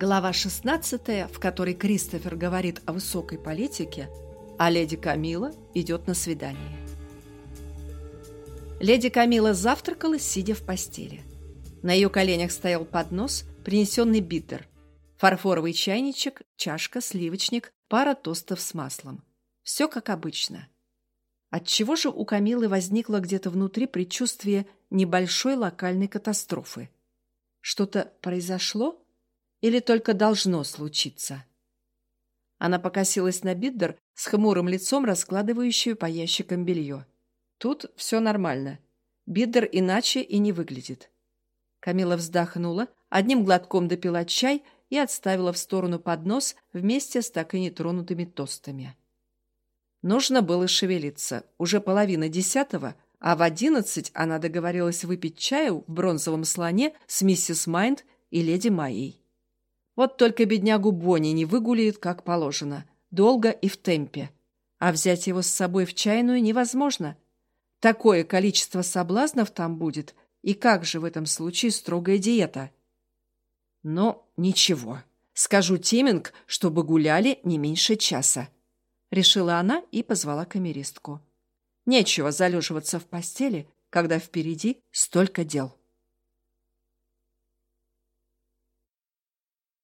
Глава 16, в которой Кристофер говорит о высокой политике, а леди Камила идет на свидание. Леди Камила завтракала, сидя в постели. На ее коленях стоял поднос, принесенный биттер, фарфоровый чайничек, чашка, сливочник, пара тостов с маслом. Все как обычно. Отчего же у Камилы возникло где-то внутри предчувствие небольшой локальной катастрофы? Что-то произошло или только должно случиться? Она покосилась на Биддер с хмурым лицом, раскладывающую по ящикам белье. Тут все нормально. Биддер иначе и не выглядит. Камила вздохнула, одним глотком допила чай и отставила в сторону поднос вместе с так и нетронутыми тостами. Нужно было шевелиться. Уже половина десятого, а в одиннадцать она договорилась выпить чаю в бронзовом слоне с миссис Майнд и леди Майей. Вот только беднягу Бонни не выгуляют, как положено, долго и в темпе. А взять его с собой в чайную невозможно. Такое количество соблазнов там будет, и как же в этом случае строгая диета? Но ничего. Скажу Тиминг, чтобы гуляли не меньше часа. Решила она и позвала камеристку. Нечего залеживаться в постели, когда впереди столько дел.